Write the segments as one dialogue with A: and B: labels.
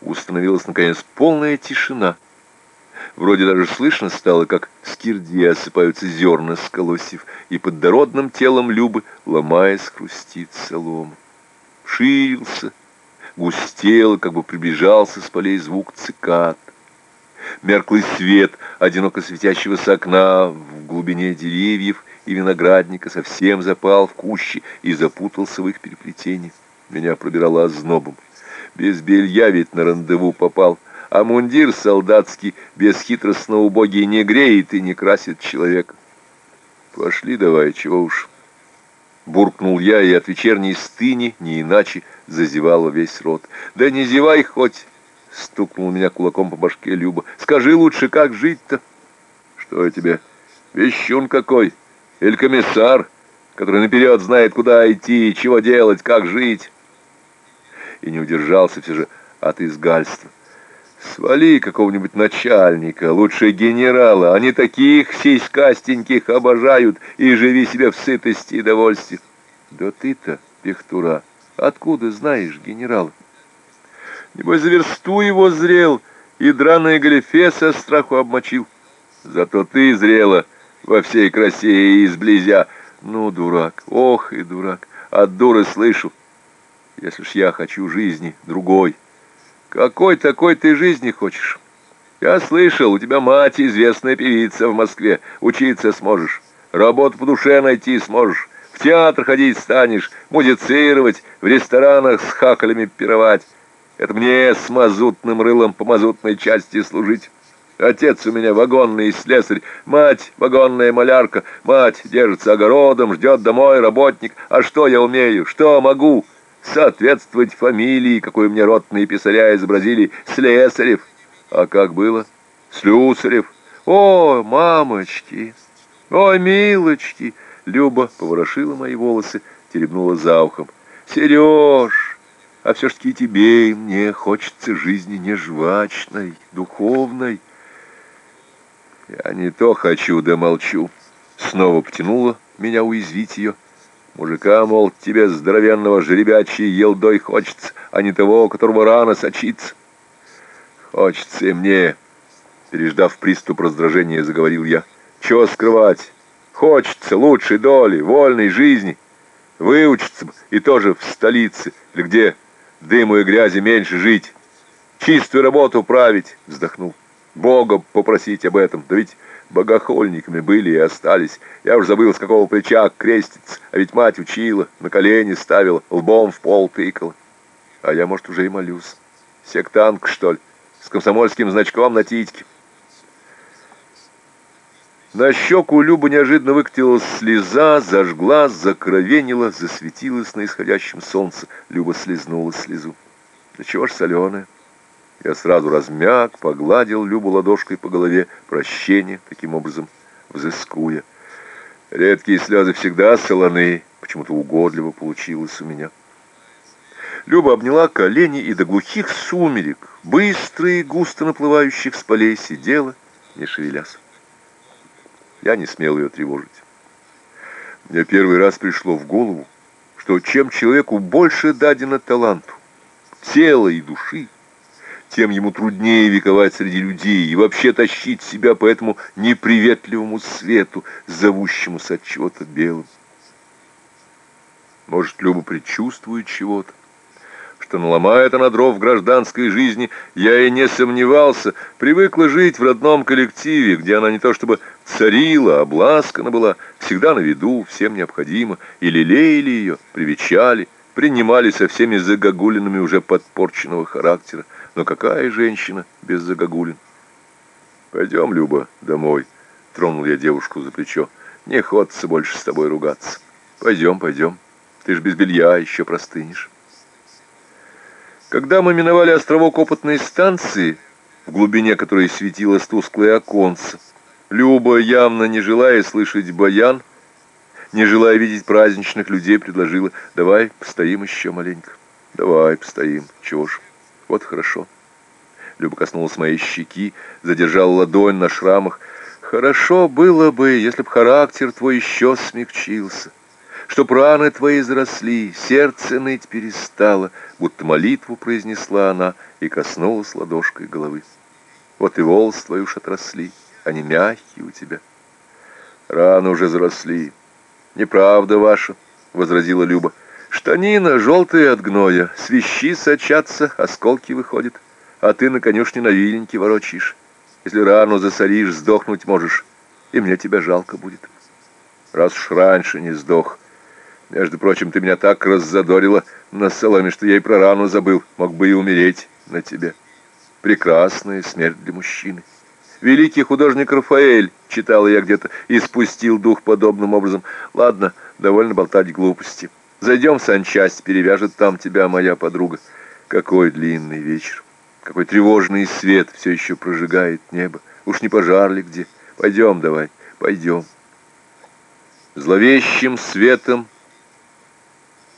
A: Установилась, наконец, полная тишина. Вроде даже слышно стало, как с кирди осыпаются зерна с колосьев, и под дородным телом Любы, ломаясь, хрустит солома. Ширился, густел, как бы приближался с полей звук цикад. Мерклый свет одиноко светящегося окна в глубине деревьев и виноградника совсем запал в кущи и запутался в их переплетении. Меня пробирало ознобом. Без белья ведь на рандеву попал, а мундир солдатский бесхитростно убогий не греет и не красит человека. Пошли давай, чего уж. Буркнул я, и от вечерней стыни, не иначе, зазевала весь рот. Да не зевай хоть, стукнул меня кулаком по башке Люба. Скажи лучше, как жить-то? Что я тебе, вещун какой? Или комиссар, который наперед знает, куда идти, чего делать, как жить? И не удержался все же от изгальства. Свали какого-нибудь начальника, лучше генерала. Они таких сиськастеньких обожают, и живи себе в сытости и довольстве. Да ты-то, Пехтура, откуда знаешь генерала? Небось, за версту его зрел, и драное галифе со страху обмочил. Зато ты зрела во всей красе и изблизя. Ну, дурак, ох и дурак, от дуры слышу. Если ж я хочу жизни другой, какой такой ты жизни хочешь? Я слышал, у тебя мать известная певица в Москве. Учиться сможешь, работу по душе найти сможешь, в театр ходить станешь, музицировать, в ресторанах с хакалями пировать. Это мне с мазутным рылом по мазутной части служить. Отец у меня вагонный слесарь, мать вагонная малярка, мать держится огородом, ждет домой работник. А что я умею, что могу?» Соответствовать фамилии, какой мне ротные писаря изобразили, Слесарев. А как было? Слюсарев. О, мамочки! Ой, милочки! Люба поворошила мои волосы, теребнула за ухом. Сереж, а все ж таки тебе и мне хочется жизни не жвачной, духовной. Я не то хочу, да молчу. Снова потянула меня уязвить ее. Мужика, мол, тебе здоровенного жеребячей елдой хочется, а не того, которого рано сочится. Хочется и мне, переждав приступ раздражения, заговорил я. Чего скрывать? Хочется лучшей доли, вольной жизни. Выучиться и тоже в столице, или где дыму и грязи меньше жить. Чистую работу править, вздохнул. Бога попросить об этом, да ведь богохольниками были и остались. Я уж забыл, с какого плеча креститься, а ведь мать учила, на колени ставила, лбом в пол тыкала. А я, может, уже и молюсь. Сектанк, что ли, с комсомольским значком на титьке. На щеку Люба неожиданно выкатилась слеза, зажгла, закровенила, засветилась на исходящем солнце. Люба слезнула слезу. Да чего ж соленая? Я сразу размяк, погладил Любу ладошкой по голове, прощение, таким образом взыскуя. Редкие слезы всегда солоны, почему-то угодливо получилось у меня. Люба обняла колени и до глухих сумерек, быстро и густо наплывающих с полей, сидела, не шевелясь. Я не смел ее тревожить. Мне первый раз пришло в голову, что чем человеку больше дадено таланту, тела и души, тем ему труднее вековать среди людей и вообще тащить себя по этому неприветливому свету, зовущемуся от чего-то белым. Может, Люба предчувствует чего-то, что наломает она дров в гражданской жизни, я и не сомневался, привыкла жить в родном коллективе, где она не то чтобы царила, обласкана была, всегда на виду, всем необходимо, и лелеяли ее, привечали, принимали со всеми загогулинами уже подпорченного характера. Но какая женщина без загогулин? Пойдем, Люба, домой. Тронул я девушку за плечо. Не ходится больше с тобой ругаться. Пойдем, пойдем. Ты ж без белья еще простынешь. Когда мы миновали островок опытной станции, в глубине которой светилось тусклое оконце, Люба, явно не желая слышать баян, не желая видеть праздничных людей, предложила, давай постоим еще маленько. Давай постоим, чего ж. Вот хорошо. Люба коснулась моей щеки, задержала ладонь на шрамах. Хорошо было бы, если б характер твой еще смягчился, Чтоб раны твои заросли, сердце ныть перестало, будто молитву произнесла она и коснулась ладошкой головы. Вот и волосы твои уж отросли, они мягкие у тебя. Раны уже заросли. Неправда ваша, — возразила Люба. Штанина желтая от гноя, свищи сочатся, осколки выходят, а ты на конюшне на виленьке ворочишь. Если рану засоришь, сдохнуть можешь, и мне тебя жалко будет. Раз уж раньше не сдох, между прочим, ты меня так раззадорила на соломе, что я и про рану забыл. Мог бы и умереть на тебе. Прекрасная смерть для мужчины. Великий художник Рафаэль, читал я где-то, и спустил дух подобным образом. Ладно, довольно болтать глупости. Зайдем в санчасть, перевяжет там тебя моя подруга. Какой длинный вечер. Какой тревожный свет все еще прожигает небо. Уж не пожар ли где? Пойдем давай, пойдем. Зловещим светом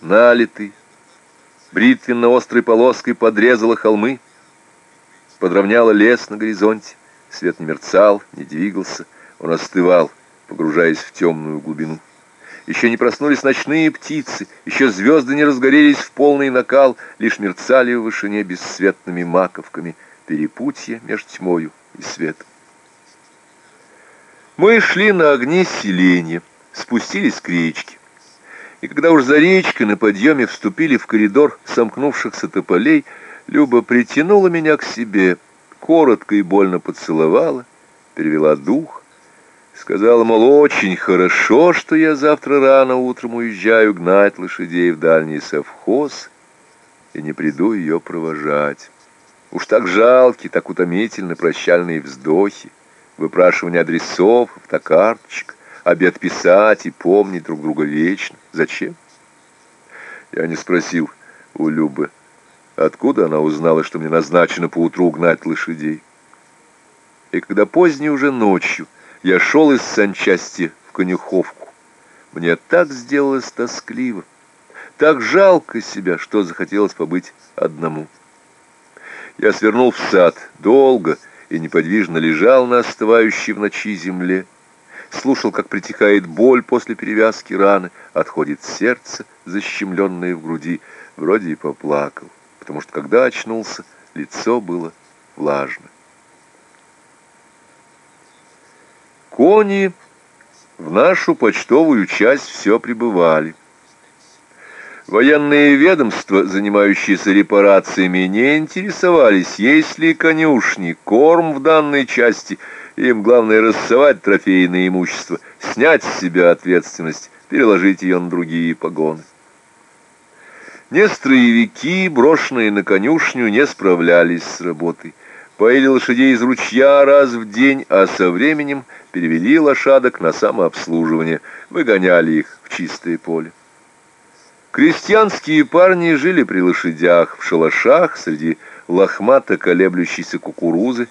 A: налитый, бритвенно-острой полоской подрезала холмы, подровняла лес на горизонте, свет не мерцал, не двигался, он остывал, погружаясь в темную глубину. Еще не проснулись ночные птицы, еще звезды не разгорелись в полный накал, лишь мерцали в вышине бесцветными маковками перепутье между тьмою и светом. Мы шли на огне селения, спустились к речке. И когда уж за речкой на подъеме вступили в коридор сомкнувшихся тополей, Люба притянула меня к себе, коротко и больно поцеловала, перевела дух, сказала, мол, очень хорошо, что я завтра рано утром уезжаю гнать лошадей в дальний совхоз и не приду ее провожать. Уж так жалки, так утомительны прощальные вздохи, выпрашивание адресов, автокарточек, обед писать и помнить друг друга вечно. Зачем? Я не спросил у Любы, откуда она узнала, что мне назначено поутру гнать лошадей. И когда поздней уже ночью я шел из санчасти в конюховку, мне так сделалось тоскливо, так жалко себя, что захотелось побыть одному. Я свернул в сад, долго и неподвижно лежал на остывающей в ночи земле, слушал, как притихает боль после перевязки раны, отходит сердце, защемленное в груди, вроде и поплакал, потому что, когда очнулся, лицо было влажно. Кони в нашу почтовую часть все прибывали. Военные ведомства, занимающиеся репарациями, не интересовались, есть ли конюшни, корм в данной части – им главное рассовать трофейное имущество, снять с себя ответственность, переложить ее на другие погоны. Не строевики, брошенные на конюшню, не справлялись с работой. Поили лошадей из ручья раз в день, а со временем перевели лошадок на самообслуживание, выгоняли их в чистое поле. Крестьянские парни жили при лошадях, в шалашах, среди лохмато колеблющейся кукурузы,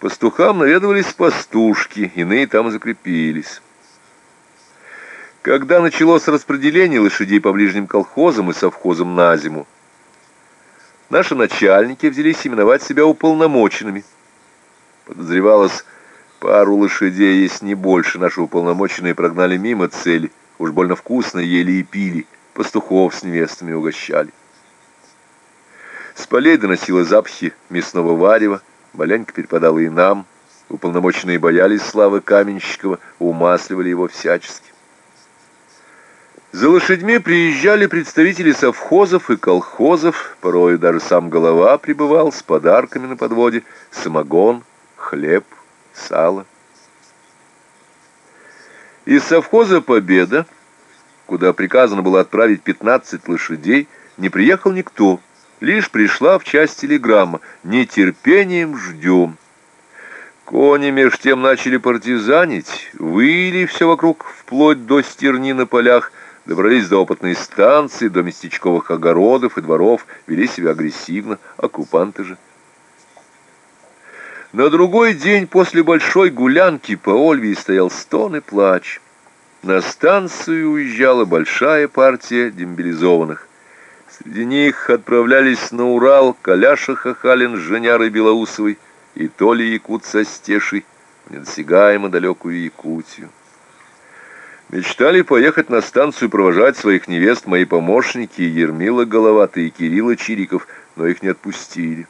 A: пастухам наведывались пастушки, иные там закрепились. Когда началось распределение лошадей по ближним колхозам и совхозам на зиму, наши начальники взялись именовать себя уполномоченными. Подозревалось, пару лошадей, есть не больше, наши уполномоченные прогнали мимо цели, уж больно вкусно ели и пили, пастухов с невестами угощали. С полей доносило запахи мясного варева, Маленько перепадало и нам. Уполномоченные боялись славы Каменщикова, умасливали его всячески. За лошадьми приезжали представители совхозов и колхозов, порой даже сам голова прибывал с подарками на подводе, самогон, хлеб, сало. Из совхоза «Победа», куда приказано было отправить 15 лошадей, не приехал никто. Лишь пришла в часть телеграмма «Нетерпением ждем». Кони меж тем начали партизанить, выли все вокруг, вплоть до стерни на полях, добрались до опытной станции, до местечковых огородов и дворов, вели себя агрессивно, оккупанты же. На другой день после большой гулянки по Ольвии стоял стон и плач. На станцию уезжала большая партия демобилизованных. Среди них отправлялись на Урал Коляша Хахалин с Женярой Белоусовой и Толя Якут со Стешей недосягаемо далекую Якутию. Мечтали поехать на станцию провожать своих невест мои помощники Ермила Головатый и Кирилла Чириков, но их не отпустили.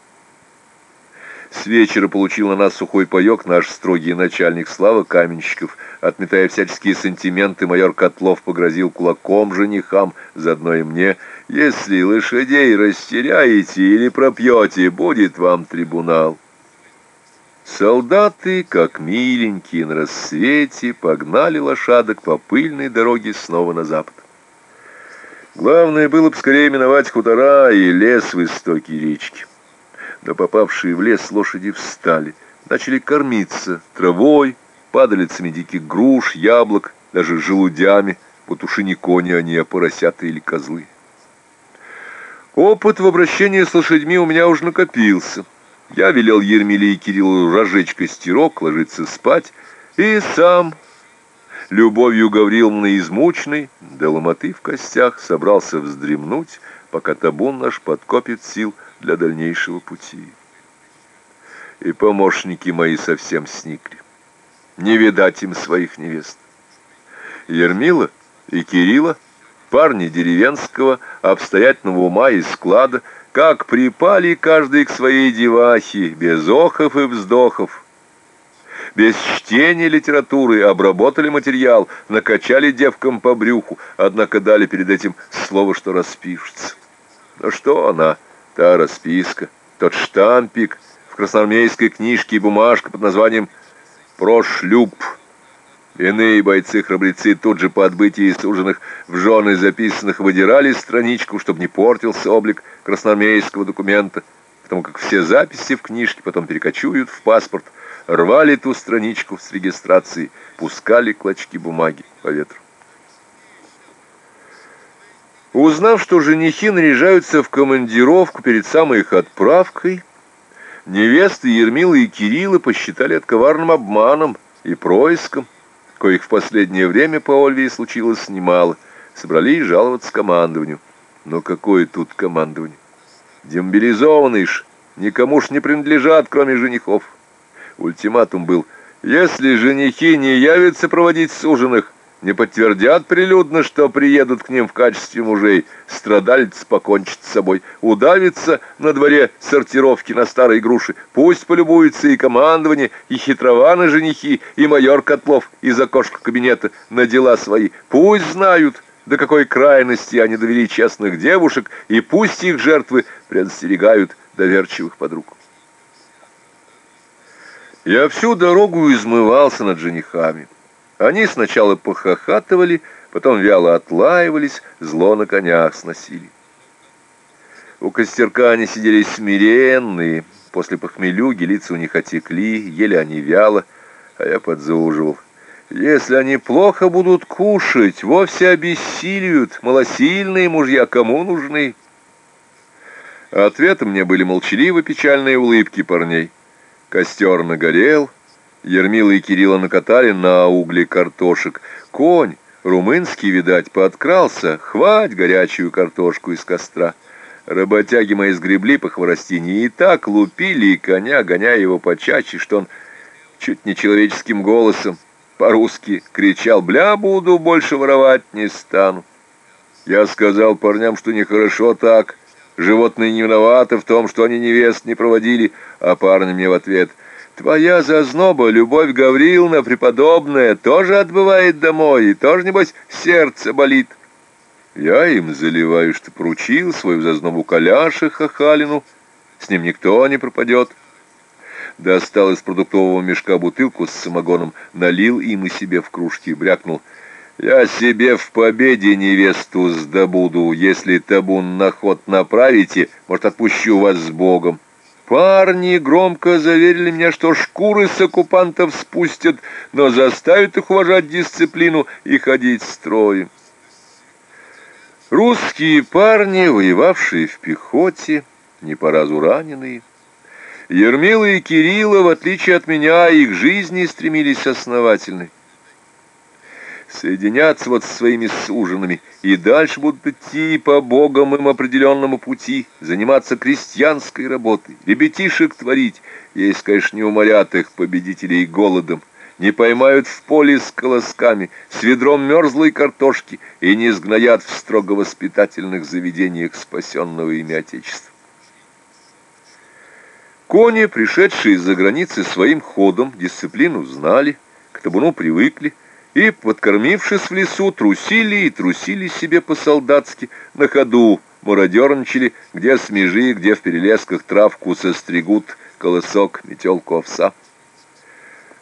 A: С вечера получил на нас сухой паек наш строгий начальник Слава Каменщиков. Отметая всяческие сантименты, майор Котлов погрозил кулаком женихам, заодно и мне. «Если лошадей растеряете или пропьете, будет вам трибунал». Солдаты, как миленькие на рассвете, погнали лошадок по пыльной дороге снова на запад. Главное было бы скорее миновать хутора и лес в истоке речки. Но попавшие в лес лошади встали, начали кормиться травой, падалицами диких груш, яблок, даже желудями, вот уж и не кони они, а поросята или козлы. Опыт в обращении с лошадьми у меня уже накопился. Я велел Ермиле и Кириллу разжечь костерок, ложиться спать, и сам, любовью Гавриловны измученный, до ломоты в костях, собрался вздремнуть, пока табун наш подкопит сил для дальнейшего пути. И помощники мои совсем сникли. Не видать им своих невест. Ермила и Кирилла, парни деревенского, обстоятельного ума и склада, как припали каждый к своей девахе, без охов и вздохов. Без чтения литературы обработали материал, накачали девкам по брюху, однако дали перед этим слово, что распишется. Но что она, та расписка, тот штампик в красноармейской книжке и бумажка под названием «Прошлюб», Иные бойцы-храбрецы тут же по отбытии суженных в жены записанных выдирали страничку, чтобы не портился облик красноармейского документа, потому как все записи в книжке потом перекочуют в паспорт, рвали ту страничку с регистрацией, пускали клочки бумаги по ветру. Узнав, что женихи наряжаются в командировку перед самой их отправкой, невесты Ермилы и Кирилла посчитали это коварным обманом и происком, коих в последнее время по Ольвии случилось немало, собрались жаловаться командованию. Но какое тут командование? Демобилизованные ж, никому ж не принадлежат, кроме женихов. Ультиматум был, если женихи не явятся проводить суженых, не подтвердят прилюдно, что приедут к ним в качестве мужей, страдалец покончит с собой, удавится на дворе сортировки на старой груши, пусть полюбуются и командование, и хитрованы женихи, и майор Котлов из окошка кабинета на дела свои, пусть знают, до какой крайности они довели честных девушек, и пусть их жертвы предостерегают доверчивых подруг. Я всю дорогу измывался над женихами. Они сначала похохатывали, потом вяло отлаивались, зло на конях сносили. У костерка они сидели смиренные, после похмелюги лица у них отекли, ели они вяло, а я подзуживал. Если они плохо будут кушать, вовсе обессилиют, малосильные мужья кому нужны? Ответом мне были молчаливо печальные улыбки парней. Костер нагорел, Ермила и Кирилла накатали на угли картошек. Конь, румынский, видать, подкрался, хвать горячую картошку из костра. Работяги мои сгребли по хворостине и так лупили коня, гоняя его почаще, что он чуть не человеческим голосом по-русски кричал «Бля буду, больше воровать не стану». Я сказал парням, что нехорошо так, животные не виноваты в том, что они невест не проводили, а парни мне в ответ – Твоя зазноба, Любовь Гавриловна, преподобная, тоже отбывает домой, и тоже, небось, сердце болит. Я им заливаю, что поручил свою зазнобу Коляше Хахалину, с ним никто не пропадет. Достал из продуктового мешка бутылку с самогоном, налил им и себе в кружки, брякнул. Я себе в победе невесту сдобуду, если табун на ход направите, может, отпущу вас с Богом. Парни громко заверили меня, что шкуры с оккупантов спустят, но заставят их уважать дисциплину и ходить строем. Русские парни, воевавшие в пехоте, не по разу раненые, Ермила и Кирилла, в отличие от меня, их жизни стремились основательной соединяться вот со своими суженными и дальше будут идти по Богом им определенному пути, заниматься крестьянской работой, ребятишек творить, если, конечно, не уморят их победителей голодом, не поймают в поле с колосками, с ведром мерзлой картошки и не сгноят в строго воспитательных заведениях спасенного ими Отечества. Кони, пришедшие из-за границы своим ходом, дисциплину знали, к табуну привыкли, и, подкормившись в лесу, трусили и трусили себе по-солдатски, на ходу мародерничали, где смежи, где в перелесках травку состригут, колосок, метелку овса.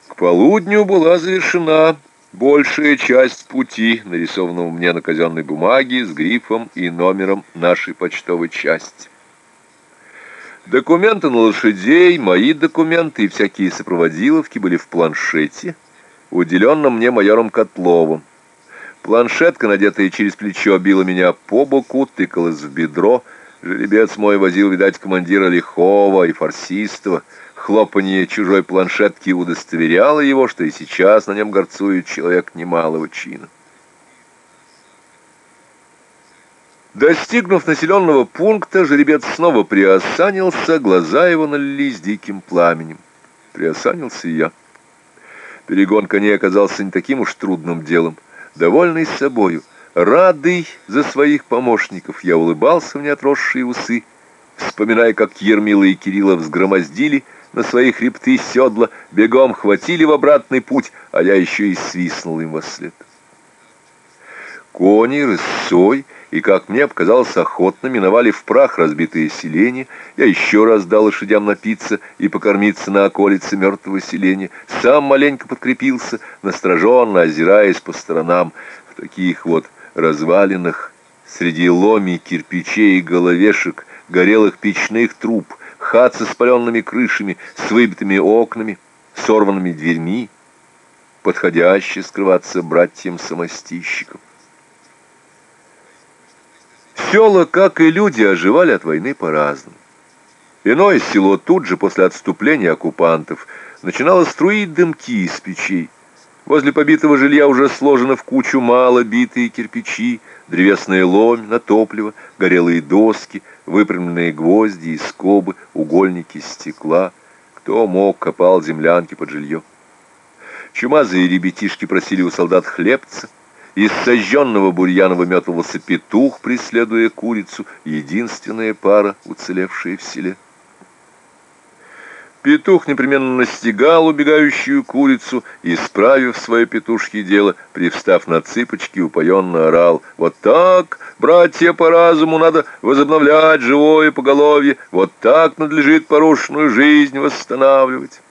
A: К полудню была завершена большая часть пути, нарисованного мне на казенной бумаге с грифом и номером нашей почтовой части. Документы на лошадей, мои документы и всякие сопроводиловки были в планшете, уделенном мне майором Котловым. Планшетка, надетая через плечо, била меня по боку, тыкалась в бедро. Жеребец мой возил, видать, командира Лихова и Фарсистова. Хлопанье чужой планшетки удостоверяло его, что и сейчас на нем горцует человек немалого чина. Достигнув населенного пункта, жеребец снова приосанился, глаза его налились диким пламенем. Приосанился и я. Перегон коней оказался не таким уж трудным делом. Довольный собою, радый за своих помощников, я улыбался в неотросшие усы, вспоминая, как Ермила и Кирилла взгромоздили на свои хребты седла, бегом хватили в обратный путь, а я еще и свистнул им во след. Кони рысой и, как мне показалось, охотно миновали в прах разбитые селения. Я еще раз дал лошадям напиться и покормиться на околице мертвого селения. Сам маленько подкрепился, настороженно озираясь по сторонам. В таких вот развалинах, среди ломи, кирпичей и головешек, горелых печных труб, хат со спаленными крышами, с выбитыми окнами, сорванными дверьми, подходяще скрываться братьям-самостищикам. Села, как и люди, оживали от войны по-разному. Иное село тут же, после отступления оккупантов, начинало струить дымки из печей. Возле побитого жилья уже сложено в кучу мало битые кирпичи, древесная ломь на топливо, горелые доски, выпрямленные гвозди и скобы, угольники стекла. Кто мог, копал землянки под жилье. Чумазые ребятишки просили у солдат хлебца, из сожженного бурьяна выметывался петух, преследуя курицу, единственная пара, уцелевшая в селе. Петух непременно настигал убегающую курицу и, справив свое петушье дело, привстав на цыпочки, упоенно орал. «Вот так, братья по разуму, надо возобновлять живое поголовье, вот так надлежит порушенную жизнь восстанавливать».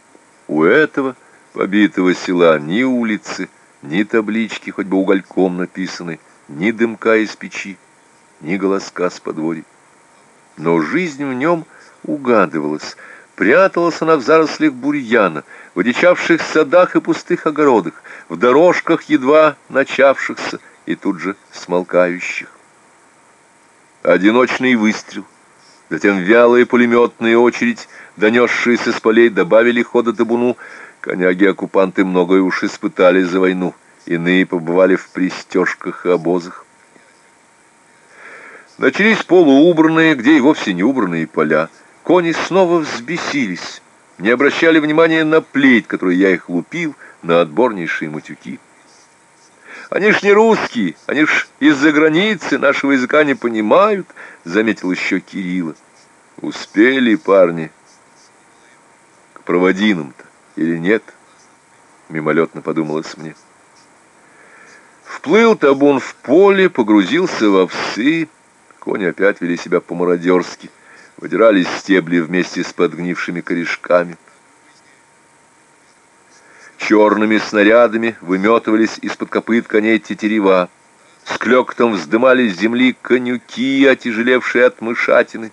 A: У этого побитого села ни улицы, ни таблички, хоть бы угольком написаны, ни дымка из печи, ни голоска с подворья. Но жизнь в нем угадывалась, пряталась она в зарослях бурьяна, в одичавших садах и пустых огородах, в дорожках, едва начавшихся и тут же смолкающих. Одиночный выстрел, затем вялая пулеметная очередь, донесшиеся с полей, добавили хода табуну, Коняги-оккупанты многое уж испытали за войну, иные побывали в пристежках и обозах. Начались полуубранные, где и вовсе не убранные поля. Кони снова взбесились, не обращали внимания на плеть, которую я их лупил, на отборнейшие матюки. Они ж не русские, они ж из-за границы нашего языка не понимают, заметил еще Кирилла. Успели парни к проводинам-то или нет, мимолетно подумалось мне. Вплыл табун в поле, погрузился в овсы, кони опять вели себя по-мародерски, выдирались стебли вместе с подгнившими корешками. Черными снарядами выметывались из-под копыт коней тетерева, с клёктом вздымались с земли конюки, отяжелевшие от мышатины.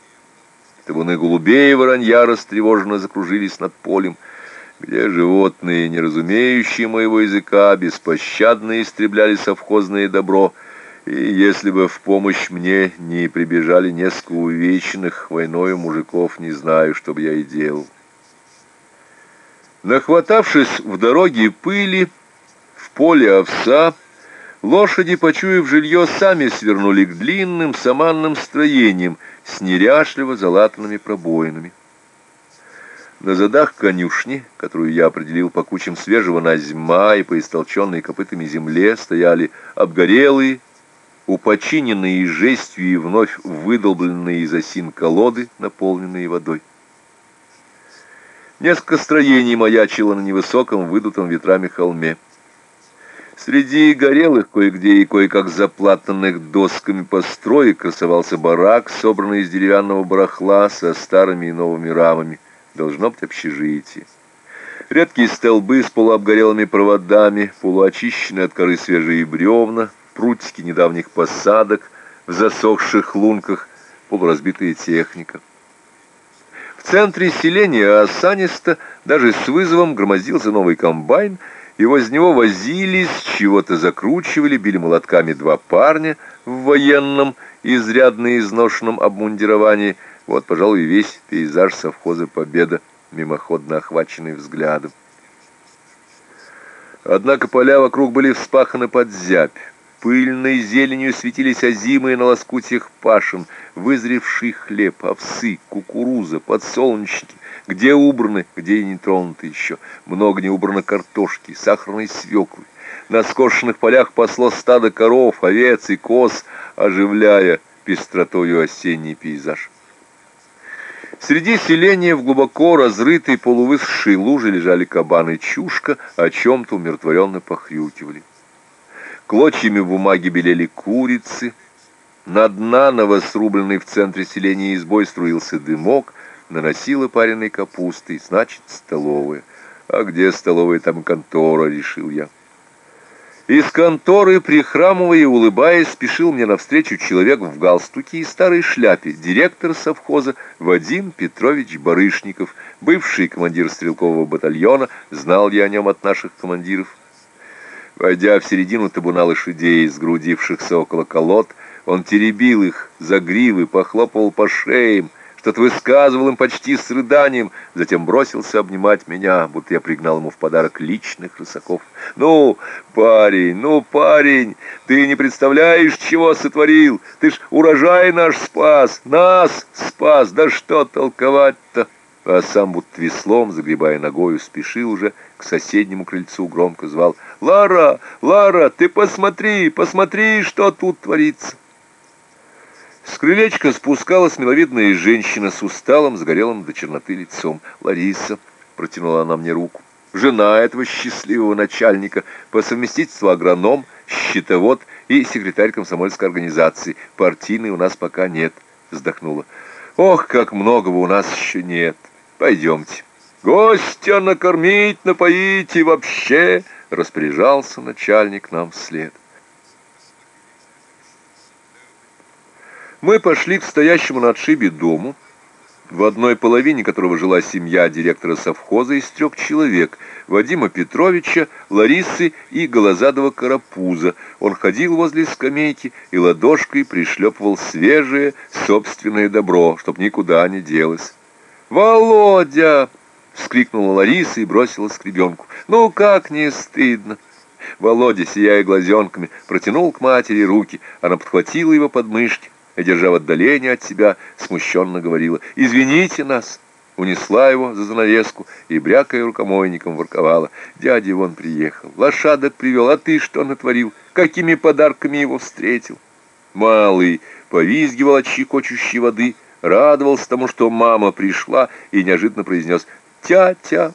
A: Табуны голубей и воронья растревоженно закружились над полем — где животные, не разумеющие моего языка, беспощадно истребляли совхозное добро, и если бы в помощь мне не прибежали несколько увечных войною мужиков, не знаю, что бы я и делал. Нахватавшись в дороге пыли, в поле овса, лошади, почуяв жилье, сами свернули к длинным саманным строениям с неряшливо залатанными пробоинами. На задах конюшни, которую я определил по кучам свежего назьма и по истолченной копытами земле, стояли обгорелые, упочиненные жестью и вновь выдолбленные из осин колоды, наполненные водой. Несколько строений маячило на невысоком, выдутом ветрами холме. Среди горелых кое-где и кое-как заплатанных досками построек красовался барак, собранный из деревянного барахла со старыми и новыми рамами. Должно быть общежитие. Редкие столбы с полуобгорелыми проводами, полуочищенные от коры свежие бревна, прутики недавних посадок в засохших лунках, полуразбитая техника. В центре селения осанисто, даже с вызовом, громоздился новый комбайн — и возле него возились, чего-то закручивали, били молотками два парня в военном, изрядно изношенном обмундировании. Вот, пожалуй, весь пейзаж совхоза «Победа», мимоходно охваченный взглядом. Однако поля вокруг были вспаханы под зябь. Пыльной зеленью светились озимые на лоскутьях пашин, вызревший хлеб, овсы, кукуруза, подсолнечники, где убраны, где и не тронуты еще. Много не убрано картошки, сахарной свеклы. На скошенных полях пасло стадо коров, овец и коз, оживляя пестротою осенний пейзаж. Среди селения в глубоко разрытой полувысшей луже лежали кабаны чушка, о чем-то умиротворенно похрюкивали. Клочьями бумаги белели курицы, над наново срубленной в центре селения избой струился дымок, наносила пареной капустой, значит, столовая. А где столовая, там контора, решил я. Из конторы, прихрамывая и улыбаясь, спешил мне навстречу человек в галстуке и старой шляпе, директор совхоза Вадим Петрович Барышников, бывший командир стрелкового батальона, знал я о нем от наших командиров. Войдя в середину табуна лошадей, сгрудившихся около колод, он теребил их за гривы, похлопал по шеям, что-то высказывал им почти с рыданием, затем бросился обнимать меня, будто я пригнал ему в подарок личных рысаков. «Ну, парень, ну, парень, ты не представляешь, чего сотворил! Ты ж урожай наш спас, нас спас, да что толковать-то!» А сам будто веслом, загребая ногою, спешил уже к соседнему крыльцу, громко звал «Лара, Лара, ты посмотри, посмотри, что тут творится!» С крылечка спускалась миловидная женщина с усталым, загорелым до черноты лицом. Лариса протянула она мне руку. Жена этого счастливого начальника, по совместительству агроном, счетовод и секретарь комсомольской организации. Партийной у нас пока нет, вздохнула. Ох, как многого у нас еще нет. Пойдемте. Гостя накормить, напоить и вообще, распоряжался начальник нам вслед. Мы пошли к стоящему на отшибе дому, в одной половине которого жила семья директора совхоза из трех человек, Вадима Петровича, Ларисы и Голозадова Карапуза. Он ходил возле скамейки и ладошкой пришлепывал свежее собственное добро, чтоб никуда не делось. «Володя!» — вскрикнула Лариса и бросилась к ребенку. «Ну как не стыдно!» Володя, сияя глазенками, протянул к матери руки. Она подхватила его под мышки и, держа в отдалении от себя, смущенно говорила «Извините нас!» Унесла его за занавеску и, брякая рукомойником, ворковала. «Дядя вон приехал, лошадок привел, а ты что натворил? Какими подарками его встретил?» Малый повизгивал от щекочущей воды, радовался тому, что мама пришла, и неожиданно произнес «Тя-тя!»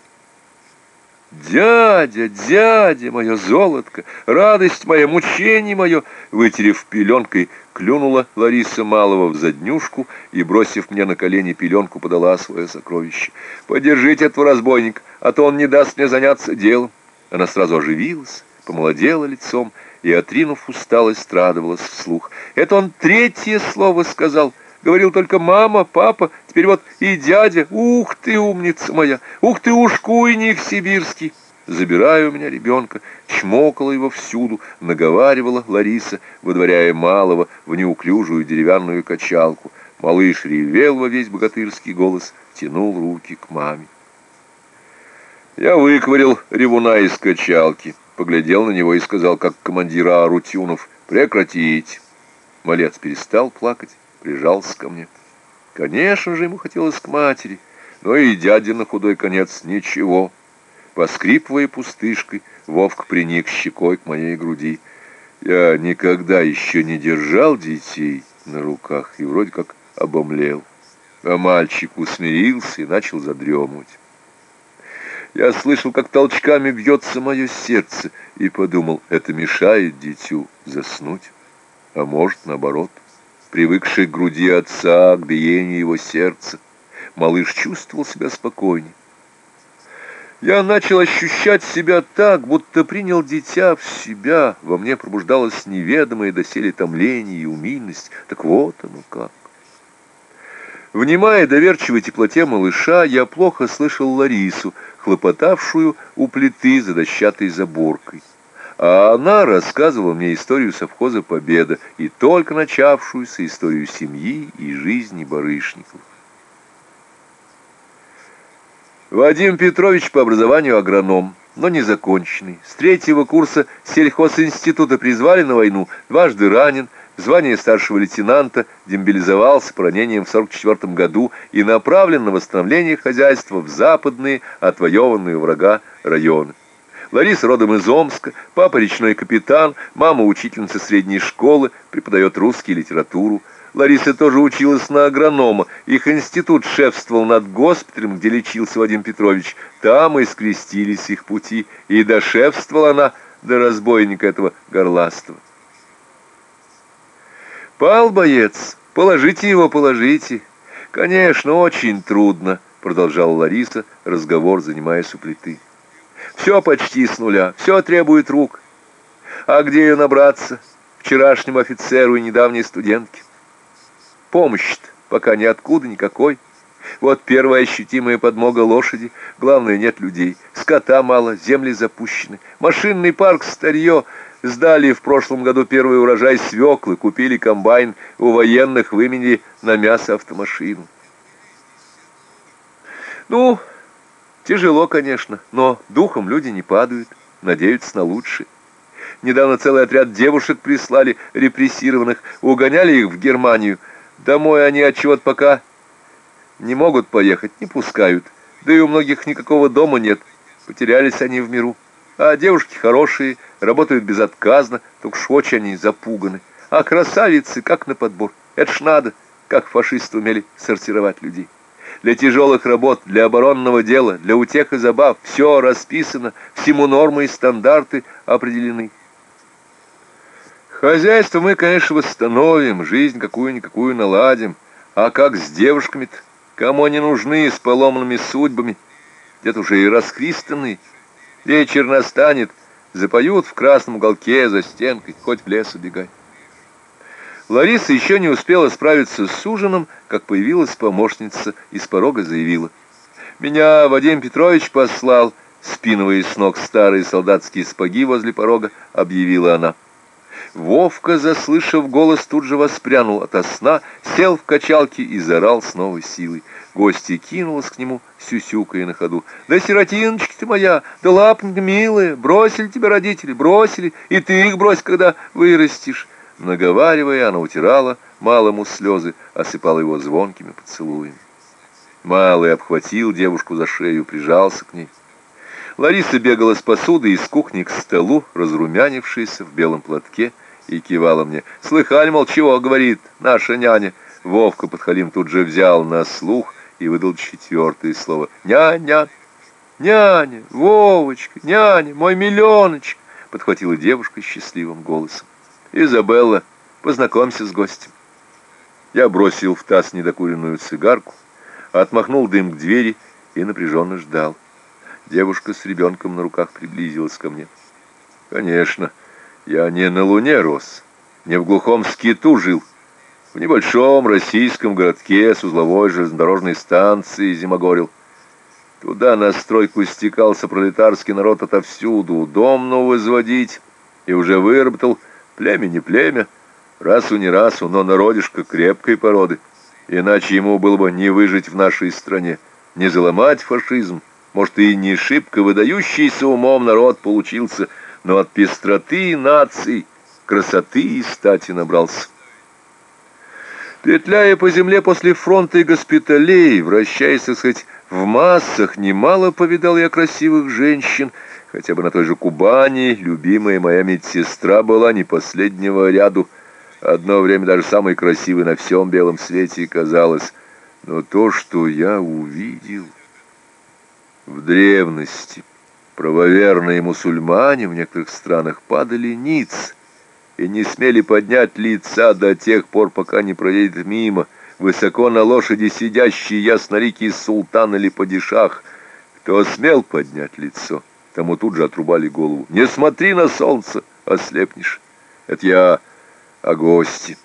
A: «Дядя, дядя, мое золотко, радость моя, мучение мое!» Вытерев пеленкой, клюнула Лариса Малова в заднюшку и, бросив мне на колени пеленку, подала свое сокровище. «Подержите этого разбойника, а то он не даст мне заняться делом». Она сразу оживилась, помолодела лицом и, отринув усталость, страдывалась вслух. «Это он третье слово сказал!» Говорил только мама, папа, теперь вот и дядя. Ух ты, умница моя! Ух ты, ушкуйник сибирский! Забирая у меня ребенка, чмокала его всюду, наговаривала Лариса, выдворяя малого в неуклюжую деревянную качалку. Малыш ревел во весь богатырский голос, тянул руки к маме. Я выковырил ревуна из качалки, поглядел на него и сказал, как командира Арутюнов, «Прекратить!» Малец перестал плакать прижался ко мне. Конечно же, ему хотелось к матери, Но и дядя на худой конец ничего. Поскрипывая пустышкой, Вовк приник щекой к моей груди. Я никогда еще не держал детей на руках и вроде как обомлел. А мальчик усмирился и начал задремывать. Я слышал, как толчками бьется мое сердце, и подумал, это мешает дитю заснуть. А может, наоборот, привыкший к груди отца, к биению его сердца, малыш чувствовал себя спокойнее. Я начал ощущать себя так, будто принял дитя в себя. Во мне пробуждалось неведомое доселе томление и умильность. Так вот оно как. Внимая доверчивой теплоте малыша, я плохо слышал Ларису, хлопотавшую у плиты за дощатой заборкой. А она рассказывала мне историю совхоза «Победа» и только начавшуюся историю семьи и жизни барышников. Вадим Петрович по образованию агроном, но незаконченный. С третьего курса сельхозинститута призвали на войну, дважды ранен, звание старшего лейтенанта, демобилизовался по ранениям в 44 году и направлен на восстановление хозяйства в западные, отвоеванные врага районы. Лариса родом из Омска, папа речной капитан, мама учительница средней школы, преподает русский литературу. Лариса тоже училась на агронома. Их институт шефствовал над госпиталем, где лечился Вадим Петрович. Там и скрестились их пути, и дошефствовала она до разбойника этого горластого. Пал боец, положите его, положите. Конечно, очень трудно, продолжала Лариса разговор, занимаясь у плиты. Все почти с нуля, все требует рук. А где ее набраться? Вчерашнему офицеру и недавней студентке. Помощь-то пока ниоткуда никакой. Вот первая ощутимая подмога лошади. Главное, нет людей. Скота мало, земли запущены. Машинный парк, старье. Сдали в прошлом году первый урожай свеклы, купили комбайн, у военных выменили на мясо автомашину. Ну, тяжело, конечно, но духом люди не падают, надеются на лучшее. Недавно целый отряд девушек прислали, репрессированных, угоняли их в Германию. Домой они от чего-то пока не могут поехать, не пускают. Да и у многих никакого дома нет, потерялись они в миру. А девушки хорошие, работают безотказно, только ж очень они запуганы. А красавицы как на подбор. Это ж надо, как фашисты умели сортировать людей. Для тяжелых работ, для оборонного дела, для утех и забав все расписано, всему нормы и стандарты определены. Хозяйство мы, конечно, восстановим, жизнь какую-никакую наладим. А как с девушками-то? Кому они нужны, с поломанными судьбами? Где-то уже и расхристанные. Вечер настанет, запоют в красном уголке за стенкой, хоть в лес убегай. Лариса еще не успела справиться с ужином, как появилась помощница и с порога заявила. «Меня Вадим Петрович послал», спинывая с ног старые солдатские спаги возле порога, объявила она. Вовка, заслышав голос, тут же воспрянул ото сна, сел в качалке и заорал с новой силой. Гостья кинулась к нему, сюсюкая на ходу. «Да сиротиночка ты моя, да лапонька милая, бросили тебя родители, бросили, и ты их брось, когда вырастешь». Наговаривая, она утирала малому слезы, осыпала его звонкими поцелуями. Малый обхватил девушку за шею, прижался к ней. Лариса бегала с посудой из кухни к столу, разрумянившаяся в белом платке, и кивала мне. «Слыхали, мол, чего, — говорит наша няня». Вовка подхалим тут же взял на слух и выдал четвертое слово. «Няня! Няня! Вовочка! Няня! Мой миллионочек!» Подхватила девушка счастливым голосом. «Изабелла, познакомься с гостем». Я бросил в таз недокуренную цигарку, отмахнул дым к двери и напряженно ждал. Девушка с ребенком на руках приблизилась ко мне. Конечно, я не на Луне рос, не в глухом скиту жил. В небольшом российском городке с узловой железнодорожной станцией зимогорил. Туда на стройку стекался пролетарский народ отовсюду, дом новый возводить, и уже выработал племя не племя, расу не расу, но народишко крепкой породы. Иначе ему было бы не выжить в нашей стране, не заломать фашизм, может, и не шибко выдающийся умом народ получился, но от пестроты наций, красоты и стати набрался. Петляя по земле после фронта и госпиталей, вращаясь, так сказать, В массах немало повидал я красивых женщин, хотя бы на той же Кубани любимая моя медсестра была не последнего ряду. Одно время даже самой красивой на всем белом свете казалось. Но то, что я увидел в древности, правоверные мусульмане в некоторых странах падали ниц и не смели поднять лица до тех пор, пока не проедет мимо — высоко на лошади сидящий яснорикий султан или падишах. Кто смел поднять лицо, тому тут же отрубали голову. Не смотри на солнце, ослепнешь. Это я о гости,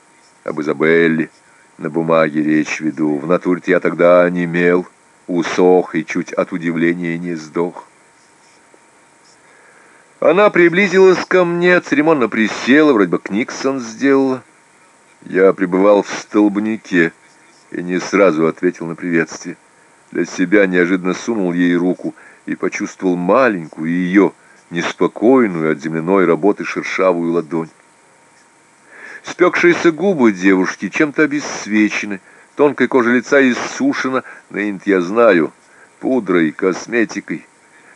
A: об Изабелле. На бумаге речь веду. В натуре я тогда немел, усох и чуть от удивления не сдох. Она приблизилась ко мне, церемонно присела, вроде бы Книксон сделала. Я пребывал в столбнике и не сразу ответил на приветствие. Для себя неожиданно сунул ей руку и почувствовал маленькую ее, неспокойную от земляной работы шершавую ладонь. Спекшиеся губы девушки чем-то обесцвечены, тонкая кожа лица иссушена, нынт я знаю, пудрой, косметикой.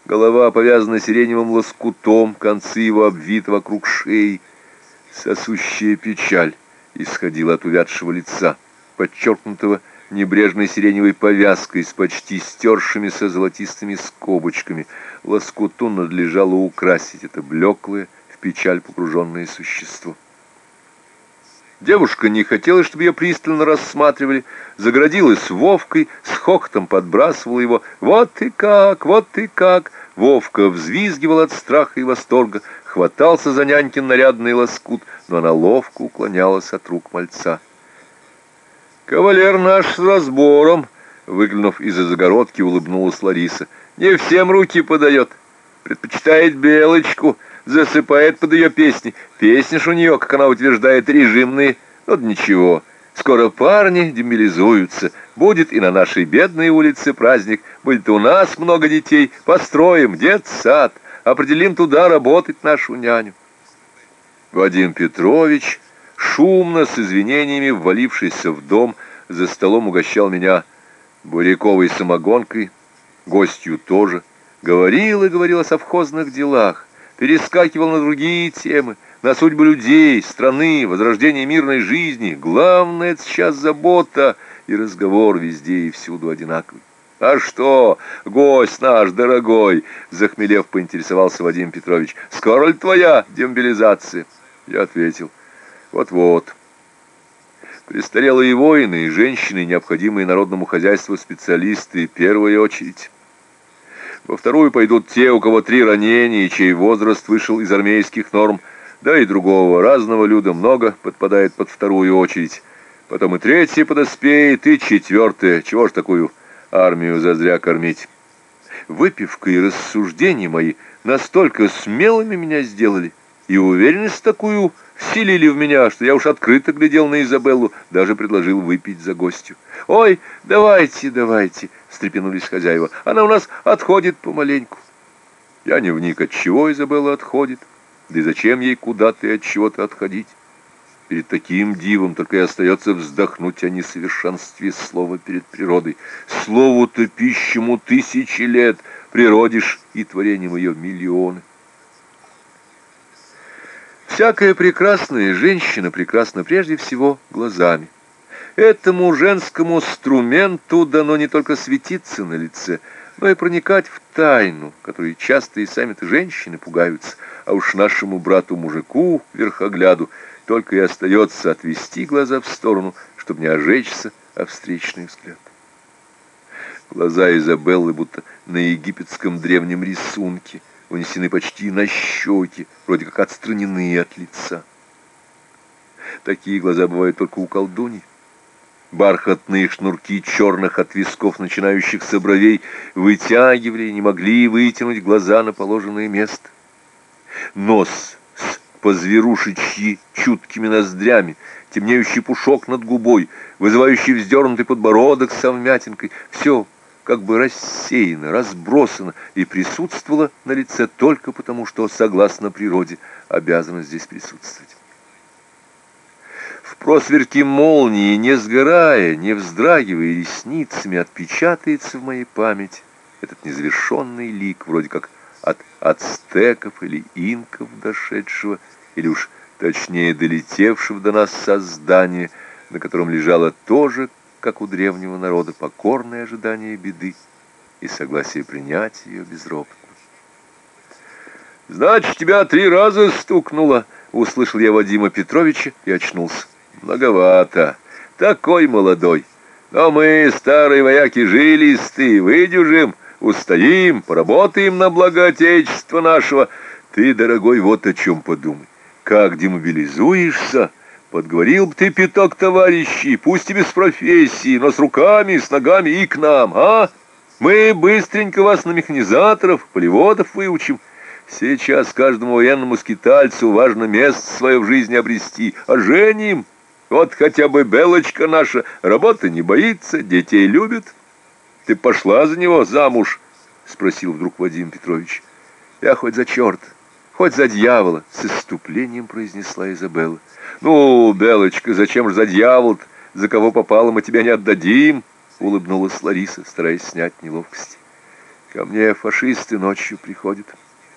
A: Голова повязана сиреневым лоскутом, концы его обвиты вокруг шеи. Сосущая печаль исходила от увядшего лица подчеркнутого небрежной сиреневой повязкой с почти стершимися золотистыми скобочками. Лоскуту надлежало украсить это блеклое, в печаль погруженное существо. Девушка не хотела, чтобы ее пристально рассматривали, заградилась Вовкой, с хохотом подбрасывала его. «Вот ты как! Вот ты как!» Вовка взвизгивал от страха и восторга, хватался за нянькин нарядный лоскут, но она ловко уклонялась от рук мальца. «Кавалер наш с разбором!» Выглянув из-за загородки, улыбнулась Лариса. «Не всем руки подает. Предпочитает белочку, засыпает под ее песни. Песни у нее, как она утверждает, режимные. Вот ничего. Скоро парни демилизуются. Будет и на нашей бедной улице праздник. Будет у нас много детей. Построим детсад. Определим туда работать нашу няню». Вадим Петрович шумно, с извинениями, ввалившийся в дом, за столом угощал меня буряковой самогонкой, гостью тоже. Говорил и говорил о совхозных делах, перескакивал на другие темы, на судьбу людей, страны, возрождение мирной жизни. Главное сейчас забота и разговор везде и всюду одинаковый. «А что, гость наш дорогой?» — захмелев поинтересовался Вадим Петрович. «Скоро ли твоя демобилизация?» Я ответил. Вот-вот. Престарелые воины и женщины, необходимые народному хозяйству специалисты, в первую очередь. Во вторую пойдут те, у кого три ранения, чей возраст вышел из армейских норм, да и другого разного люда много подпадает под вторую очередь. Потом и третья подоспеет, и четвертая. Чего ж такую армию зазря кормить? Выпивка и рассуждения мои настолько смелыми меня сделали, и уверенность такую вселили в меня, что я уж открыто глядел на Изабеллу, даже предложил выпить за гостью. «Ой, давайте, давайте!» — встрепенулись хозяева. «Она у нас отходит помаленьку». Я не вник, от чего Изабелла отходит, да и зачем ей куда-то и от чего-то отходить. Перед таким дивом только и остается вздохнуть о несовершенстве слова перед природой. Слову-то пищему тысячи лет, природишь и творением ее миллионы. Всякая прекрасная женщина прекрасна прежде всего глазами. Этому женскому струменту дано не только светиться на лице, но и проникать в тайну, которой часто и сами-то женщины пугаются, а уж нашему брату-мужику, верхогляду, только и остается отвести глаза в сторону, чтобы не ожечься о встречный взгляд. Глаза Изабеллы будто на египетском древнем рисунке — унесены почти на щеки, вроде как отстранены от лица. Такие глаза бывают только у колдуней. Бархатные шнурки черных от висков начинающихся бровей вытягивали и не могли вытянуть глаза на положенное место. Нос с позверушечьи чуткими ноздрями, темнеющий пушок над губой, вызывающий вздернутый подбородок с вмятинкой — все как бы рассеяна, разбросана и присутствовала на лице только потому, что, согласно природе, обязана здесь присутствовать. В просверке молнии, не сгорая, не вздрагивая ресницами, отпечатается в моей памяти этот незавершенный лик, вроде как от ацтеков или инков дошедшего, или уж точнее долетевшего до нас создания, на котором лежало тоже, как у древнего народа, покорное ожидание беды и согласие принять ее безропотно. «Значит, тебя три раза стукнуло!» — услышал я Вадима Петровича и очнулся. «Многовато. Такой молодой. Но мы, старые вояки, жилистые, выдержим, устоим, поработаем на благо Отечества нашего. Ты, дорогой, вот о чем подумай. Как демобилизуешься, подговорил бы ты пяток товарищей, пусть и без профессии, но с руками, с ногами и к нам, а? Мы быстренько вас на механизаторов, полеводов выучим». Сейчас каждому военному скитальцу важно место свое в жизни обрести, а женим. Вот хотя бы Белочка наша, работы не боится, детей любит. Ты пошла за него замуж? Спросил вдруг Вадим Петрович. Я хоть за черт, хоть за дьявола, с иступлением произнесла Изабелла. Ну, Белочка, зачем же за дьявол За кого попало, мы тебя не отдадим, улыбнулась Лариса, стараясь снять неловкость. Ко мне фашисты ночью приходят.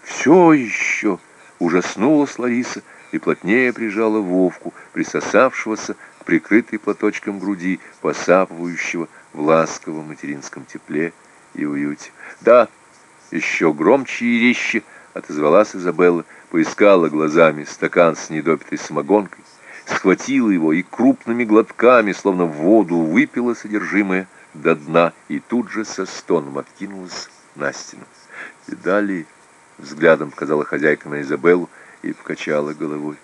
A: «Все еще!» — ужаснулась Лариса и плотнее прижала Вовку, присосавшегося к прикрытой платочком груди, посапывающего в ласковом материнском тепле и уюте. «Да!» — еще громче и резче отозвалась Изабелла, поискала глазами стакан с недопитой самогонкой, схватила его и крупными глотками, словно в воду, выпила содержимое до дна и тут же со стоном откинулась на стену. «Видали?» Взглядом показала хозяйка на Изабеллу и покачала головой.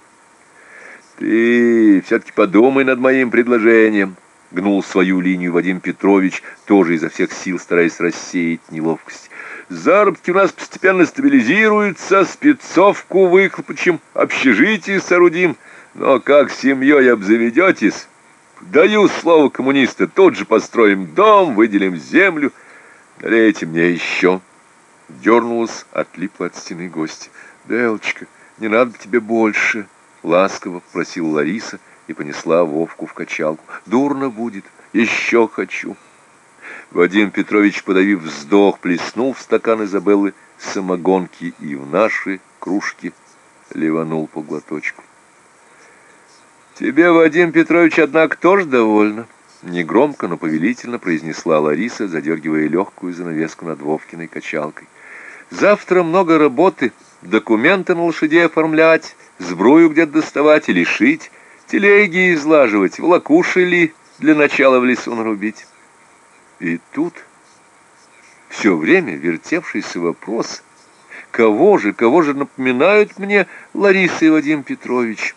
A: «Ты все-таки подумай над моим предложением», — гнул свою линию Вадим Петрович, тоже изо всех сил стараясь рассеять неловкость. «Заработки у нас постепенно стабилизируются, спецовку выхлопочем, общежитие соорудим, но как семьей обзаведетесь, даю слово коммуниста, тут же построим дом, выделим землю, налейте мне еще». Дернулась, отлипла от стены гостья. «Делочка, не надо тебе больше!» Ласково попросила Лариса и понесла Вовку в качалку. «Дурно будет, еще хочу!» Вадим Петрович, подавив вздох, плеснул в стакан Изабеллы самогонки и в наши кружки ливанул по глоточку. «Тебе, Вадим Петрович, однако, тоже довольно?» Негромко, но повелительно произнесла Лариса, задергивая легкую занавеску над Вовкиной качалкой. Завтра много работы, документы на лошадей оформлять, сбрую где-то доставать или шить, телеги излаживать, волокуши ли для начала в лесу нарубить. И тут все время вертевшийся вопрос, кого же, кого же напоминают мне Лариса и Вадим Петрович,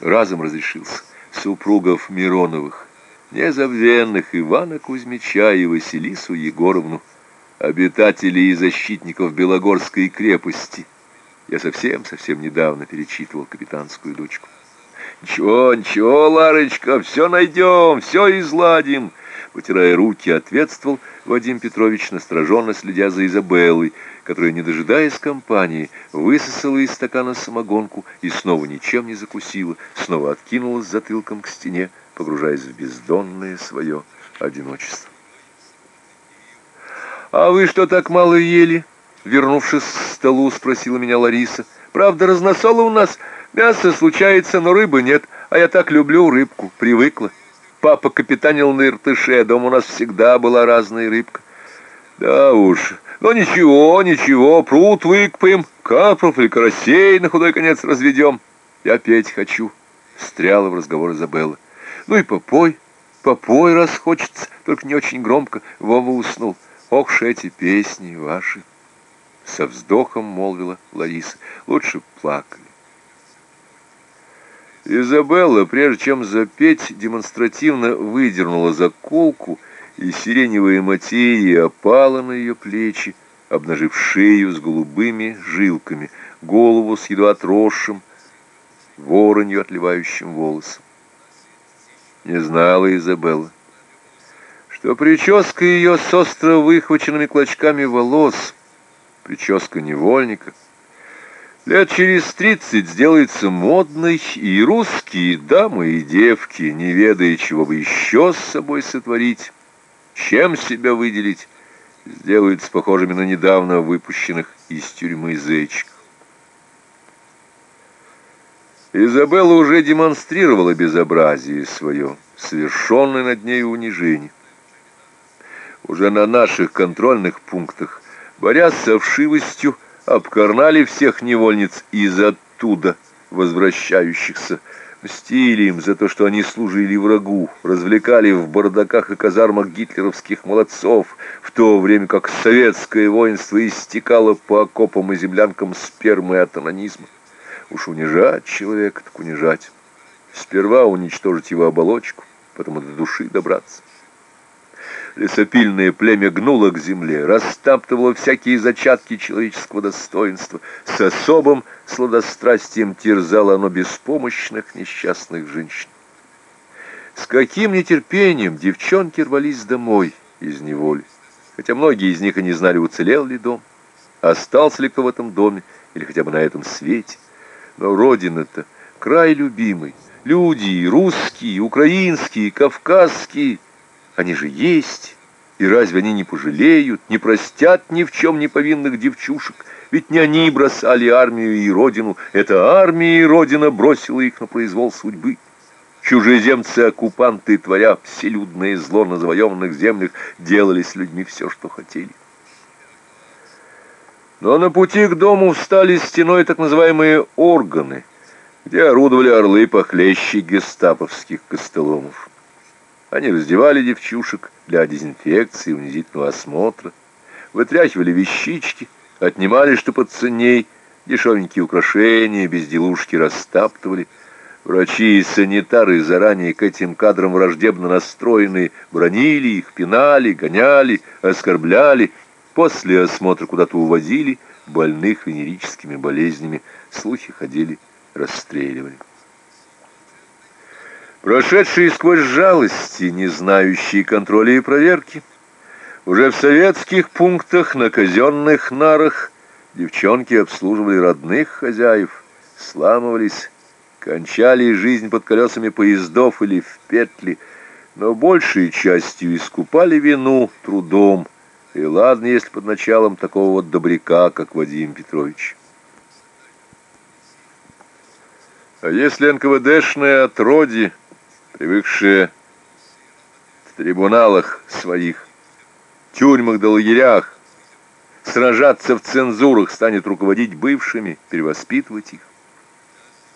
A: разом разрешился, супругов Мироновых, незабвенных Ивана Кузьмича и Василису Егоровну, обитателей и защитников Белогорской крепости. Я совсем-совсем недавно перечитывал капитанскую дочку. «Ничего, ничего, Ларочка, все найдем, все изладим!» Потирая руки, ответствовал Вадим Петрович, настороженно следя за Изабеллой, которая, не дожидаясь компании, высосала из стакана самогонку и снова ничем не закусила, снова откинулась затылком к стене, погружаясь в бездонное свое одиночество. «А вы что так мало ели?» Вернувшись к столу, спросила меня Лариса. «Правда, разносола у нас. Мясо случается, но рыбы нет. А я так люблю рыбку, привыкла. Папа капитанил на Иртыше, дома у нас всегда была разная рыбка». «Да уж, но ну ничего, ничего, пруд выкпаем, капров или карасей на худой конец разведем. Я петь хочу», — встряла в разговор Изабелла. «Ну и попой, попой, раз хочется, только не очень громко». Вова уснул. Ох ж эти песни ваши! Со вздохом молвила Лариса. Лучше плакали. Изабелла, прежде чем запеть, демонстративно выдернула заколку, и сиреневая материя опала на ее плечи, обнажив шею с голубыми жилками, голову с едва отросшим, воронью отливающим волосом. Не знала Изабелла, что прическа ее с остро выхваченными клочками волос, прическа невольника, Лет через тридцать сделается модной, и русские дамы и девки, не ведая, чего бы еще с собой сотворить, чем себя выделить, сделаются похожими на недавно выпущенных из тюрьмы зайчиков. Изабелла уже демонстрировала безобразие свое, совершенное над ней унижение. Уже на наших контрольных пунктах, борясь со вшивостью, обкарнали всех невольниц из оттуда возвращающихся, мстили им за то, что они служили врагу, развлекали в бардаках и казармах гитлеровских молодцов, в то время как советское воинство истекало по окопам и землянкам спермы от анонизма. Уж унижать человека, так унижать. Сперва уничтожить его оболочку, потом до души добраться. Лесопильное племя гнуло к земле, растаптывало всякие зачатки человеческого достоинства. С особым сладострастием терзало оно беспомощных несчастных женщин. С каким нетерпением девчонки рвались домой из неволи, хотя многие из них и не знали, уцелел ли дом, остался ли кто в этом доме или хотя бы на этом свете. Но родина-то край любимый, люди русские, украинские, кавказские — они же есть. И разве они не пожалеют, не простят ни в чем не повинных девчушек? Ведь не они бросали армию и родину, это армия и родина бросила их на произвол судьбы. Чужеземцы-оккупанты, творя вселюдное зло на завоеванных землях, делали с людьми все, что хотели. Но на пути к дому встали стеной так называемые органы, где орудовали орлы похлеще гестаповских костоломов. Они раздевали девчушек для дезинфекции, унизительного осмотра, вытряхивали вещички, отнимали, что под ценней, дешевенькие украшения, безделушки растаптывали. Врачи и санитары, заранее к этим кадрам враждебно настроенные, бронили их, пинали, гоняли, оскорбляли. После осмотра куда-то увозили больных венерическими болезнями. Слухи ходили, расстреливали. Прошедшие сквозь жалости, не знающие контроля и проверки, уже в советских пунктах на казенных нарах девчонки обслуживали родных хозяев, сламывались, кончали жизнь под колесами поездов или в петли, но большей частью искупали вину трудом, и ладно, если под началом такого вот добряка, как Вадим Петрович. А если НКВДшное отродье привыкшие в трибуналах своих, тюрьмах да лагерях, сражаться в цензурах, станет руководить бывшими, перевоспитывать их.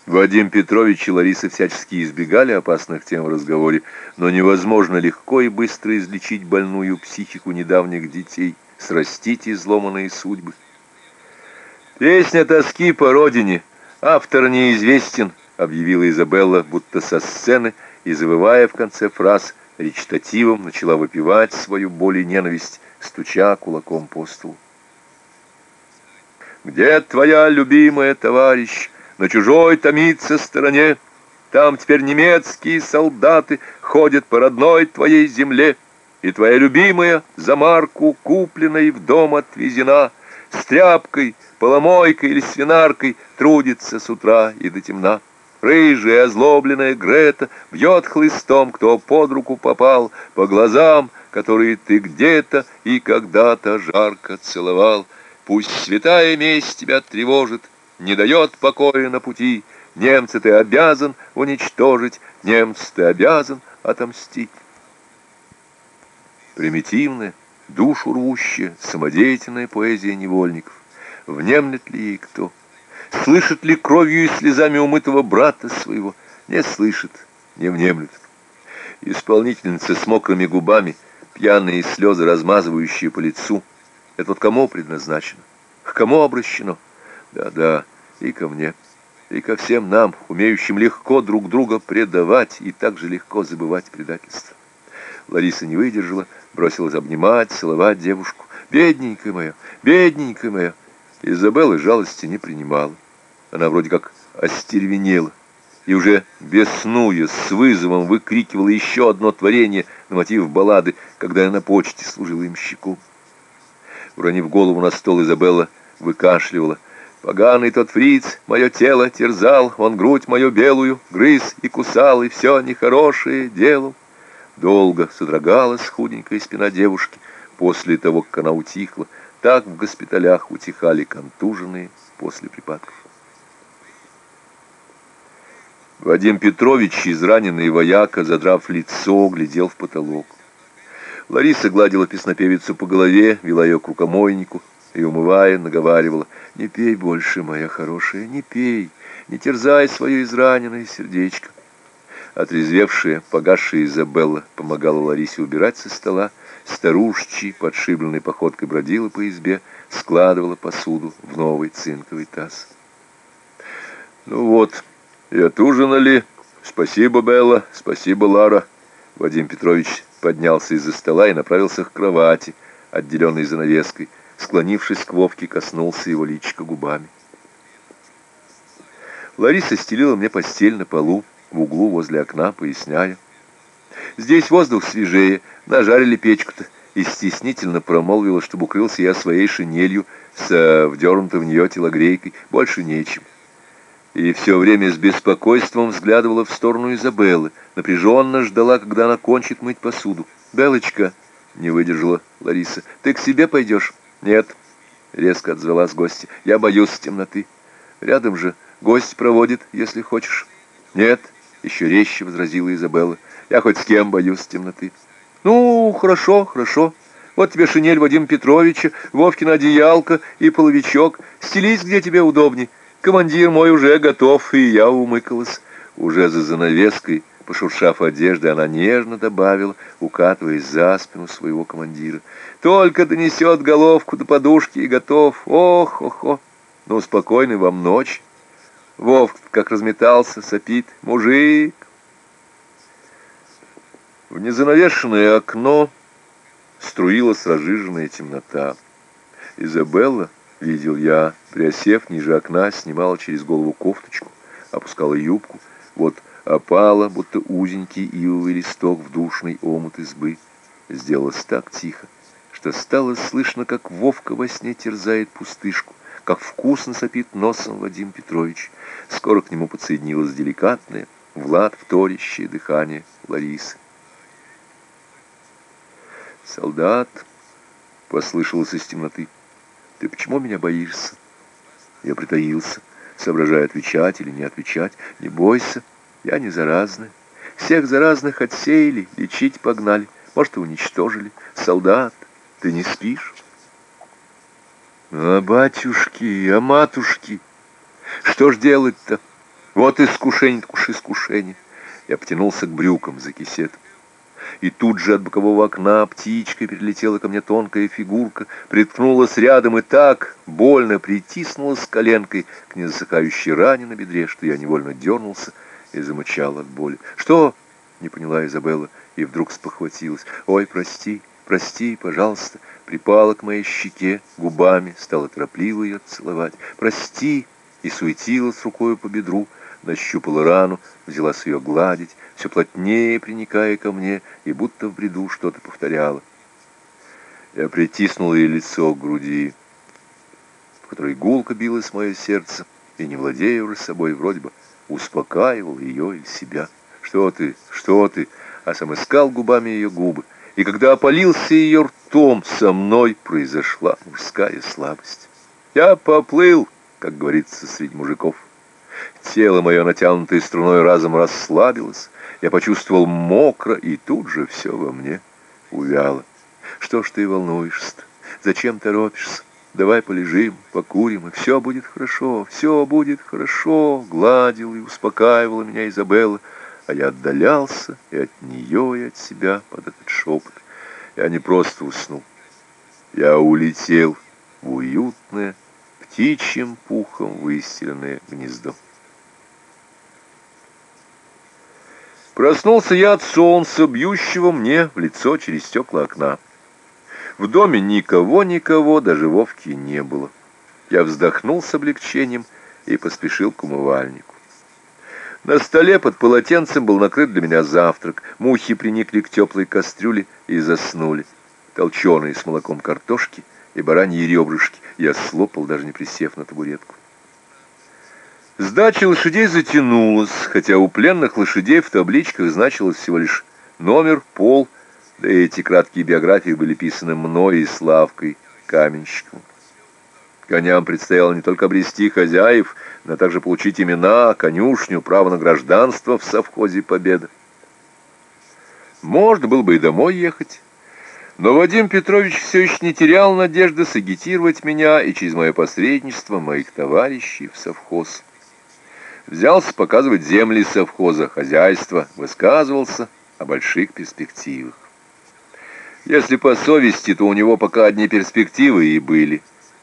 A: Вадим Петрович и Лариса всячески избегали опасных тем в разговоре, но невозможно легко и быстро излечить больную психику недавних детей, срастить изломанные судьбы. Песня тоски по родине, автор неизвестен, объявила Изабелла, будто со сцены, и, завывая в конце фраз, речитативом начала выпивать свою боль и ненависть, стуча кулаком по столу. «Где твоя любимая, товарищ? На чужой томится стороне. Там теперь немецкие солдаты ходят по родной твоей земле, и твоя любимая за марку, купленной в дом отвезена, с тряпкой, поломойкой или свинаркой трудится с утра и до темна. Рыжая озлобленная Грета бьет хлыстом, кто под руку попал, по глазам, которые ты где-то и когда-то жарко целовал. Пусть святая месть тебя тревожит, не дает покоя на пути. Немца ты обязан уничтожить, немца ты обязан отомстить. Примитивная, душу рвущая, самодеятельная поэзия невольников. Внемлет ли ей кто? Слышит ли кровью и слезами умытого брата своего? Не слышит, не внемлет. Исполнительница с мокрыми губами, пьяные слезы, размазывающие по лицу. Это вот кому предназначено? К кому обращено? Да-да, и ко мне, и ко всем нам, умеющим легко друг друга предавать и так же легко забывать предательство. Лариса не выдержала, бросилась обнимать, целовать девушку. «Бедненькая моя, бедненькая моя!» Изабелла жалости не принимала. Она вроде как остервенела и уже беснуя, с вызовом выкрикивала еще одно творение на мотив баллады, когда я на почте служила им щеку. Уронив голову на стол, Изабелла выкашливала. Поганый тот фриц мое тело терзал, он грудь мою белую грыз и кусал, и все нехорошее делал. Долго содрогалась худенькая спина девушки после того, как она утихла. Так в госпиталях утихали контуженные после припадков. Вадим Петрович, израненный вояка, задрав лицо, глядел в потолок. Лариса гладила песнопевицу по голове, вела ее к рукомойнику и, умывая, наговаривала, «Не пей больше, моя хорошая, не пей, не терзай свое израненное сердечко». Отрезвевшая, погасшая Изабелла помогала Ларисе убирать со стола, старушечи, подшибленной походкой бродила по избе, складывала посуду в новый цинковый таз. «Ну вот», «И отужинали. Спасибо, Белла, спасибо, Лара». Вадим Петрович поднялся из-за стола и направился к кровати, отделенной занавеской. Склонившись к Вовке, коснулся его личика губами. Лариса стелила мне постель на полу, в углу возле окна, поясняя. «Здесь воздух свежее, нажарили печку-то» и стеснительно промолвила, чтобы укрылся я своей шинелью с вдернутой в нее телогрейкой. Больше нечем и все время с беспокойством взглядывала в сторону Изабеллы, напряженно ждала, когда она кончит мыть посуду. «Белочка!» — не выдержала Лариса. «Ты к себе пойдешь?» «Нет», — резко отзвалась гостья. «Я боюсь темноты. Рядом же гость проводит, если хочешь». «Нет», — еще резче возразила Изабелла. «Я хоть с кем боюсь темноты». «Ну, хорошо, хорошо. Вот тебе шинель Вадима Петровича, Вовкина одеялка и половичок. Стелись, где тебе удобней». Командир мой уже готов, и я умыкалась. Уже за занавеской, пошуршав одежды, она нежно добавила, укатываясь за спину своего командира. Только донесет головку до подушки и готов. Ох, ох, ох. Ну, спокойной вам ночь. Вовк как разметался, сопит. Мужик. В незанавешенное окно струилась разжиженная темнота. Изабелла Видел я, приосев ниже окна, снимала через голову кофточку, опускала юбку. Вот опала, будто узенький ивовый листок в душный омут избы. Сделалось так тихо, что стало слышно, как Вовка во сне терзает пустышку, как вкусно сопит носом Вадим Петрович. Скоро к нему подсоединилось деликатное, Влад вторящее дыхание Ларисы. «Солдат!» — послышалось из темноты. Ты почему меня боишься? Я притаился, соображая, отвечать или не отвечать. Не бойся, я не заразный. Всех заразных отсеяли, лечить погнали. Может, и уничтожили. Солдат, ты не спишь? А батюшки, а матушки, что ж делать-то? Вот искушение, так уж искушение. Я потянулся к брюкам за кисетом и тут же от бокового окна птичкой перелетела ко мне тонкая фигурка, приткнулась рядом и так больно притиснулась коленкой к незасыхающей ране на бедре, что я невольно дернулся и замычал от боли. «Что?» — не поняла Изабелла и вдруг спохватилась. «Ой, прости, прости, пожалуйста!» Припала к моей щеке губами, стала торопливо ее целовать. «Прости!» и суетилась рукой по бедру, нащупала рану, взялась ее гладить, все плотнее приникая ко мне, и будто в бреду что-то повторяла. Я притиснул ей лицо к груди, в которой гулко билось мое сердце, и, не владея уже собой, вроде бы успокаивал ее или себя. «Что ты? Что ты?» А сам искал губами ее губы, и когда опалился ее ртом, со мной произошла мужская слабость. Я поплыл, как говорится среди мужиков. Тело мое, натянутое струной, разом расслабилось. Я почувствовал мокро, и тут же все во мне увяло. Что ж ты волнуешься-то? Зачем торопишься? Давай полежим, покурим, и все будет хорошо, все будет хорошо. Гладил и успокаивала меня Изабелла, а я отдалялся и от нее, и от себя под этот шепот. Я не просто уснул. Я улетел в уютное, птичьим пухом выстеленное гнездо. Проснулся я от солнца, бьющего мне в лицо через стекла окна. В доме никого-никого, даже Вовки не было. Я вздохнул с облегчением и поспешил к умывальнику. На столе под полотенцем был накрыт для меня завтрак. Мухи приникли к теплой кастрюле и заснули. Толченые с молоком картошки и бараньи ребрышки. Я слопал, даже не присев на табуретку. Сдача лошадей затянулась, хотя у пленных лошадей в табличках значилось всего лишь номер, пол, да и эти краткие биографии были писаны мной и Славкой Каменщиком. Коням предстояло не только обрести хозяев, но также получить имена, конюшню, право на гражданство в совхозе «Победа». Можно было бы и домой ехать, но Вадим Петрович все еще не терял надежды сагитировать меня и через мое посредничество моих товарищей в совхоз. Взялся показывать земли совхоза, хозяйство, высказывался о больших перспективах. Если по совести, то у него пока одни перспективы и были.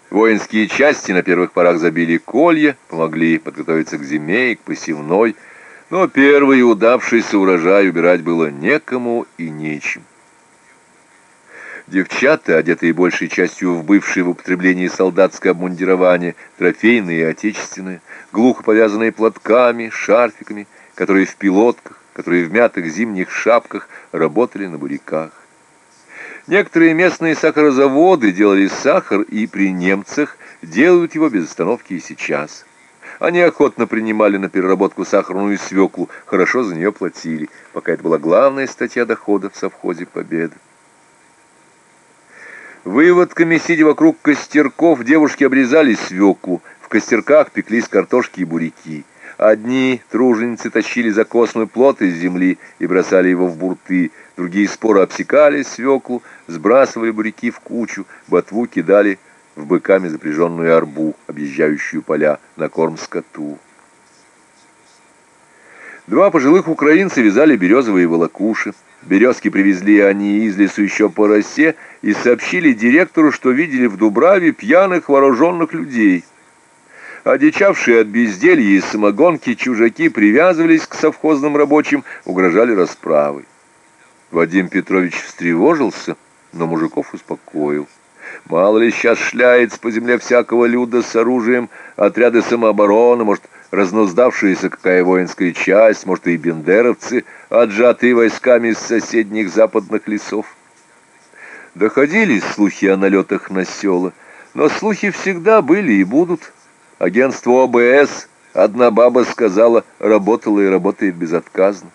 A: Воинские части на первых порах забили колья, помогли подготовиться к зиме и к посевной, но первый удавшийся урожай убирать было некому и нечем. Девчата, одетые большей частью в бывшее в употреблении солдатское обмундирование, трофейные и отечественные, глухо повязанные платками, шарфиками, которые в пилотках, которые в мятых зимних шапках работали на буряках. Некоторые местные сахарозаводы делали сахар и при немцах делают его без остановки и сейчас. Они охотно принимали на переработку сахарную свеклу, хорошо за нее платили, пока это была главная статья дохода в совхозе «Победа». Выводками, сидя вокруг костерков, девушки обрезали свеклу, в костерках пеклись картошки и буряки. Одни труженицы тащили закосной плод из земли и бросали его в бурты, другие споро обсекали свеклу, сбрасывали буряки в кучу, ботву кидали в быками запряженную арбу, объезжающую поля, на корм скоту. Два пожилых украинца вязали березовые волокуши. Березки привезли они из лесу еще по росе и сообщили директору, что видели в Дубраве пьяных вооруженных людей. Одичавшие от безделья и самогонки чужаки привязывались к совхозным рабочим, угрожали расправой. Вадим Петрович встревожился, но мужиков успокоил. Мало ли сейчас шляется по земле всякого люда с оружием, отряды самообороны, может, разнуздавшаяся какая воинская часть, может, и бендеровцы, отжатые войсками из соседних западных лесов. Доходили слухи о налетах на села, но слухи всегда были и будут. Агентство ОБС, одна баба сказала, работала и работает безотказно.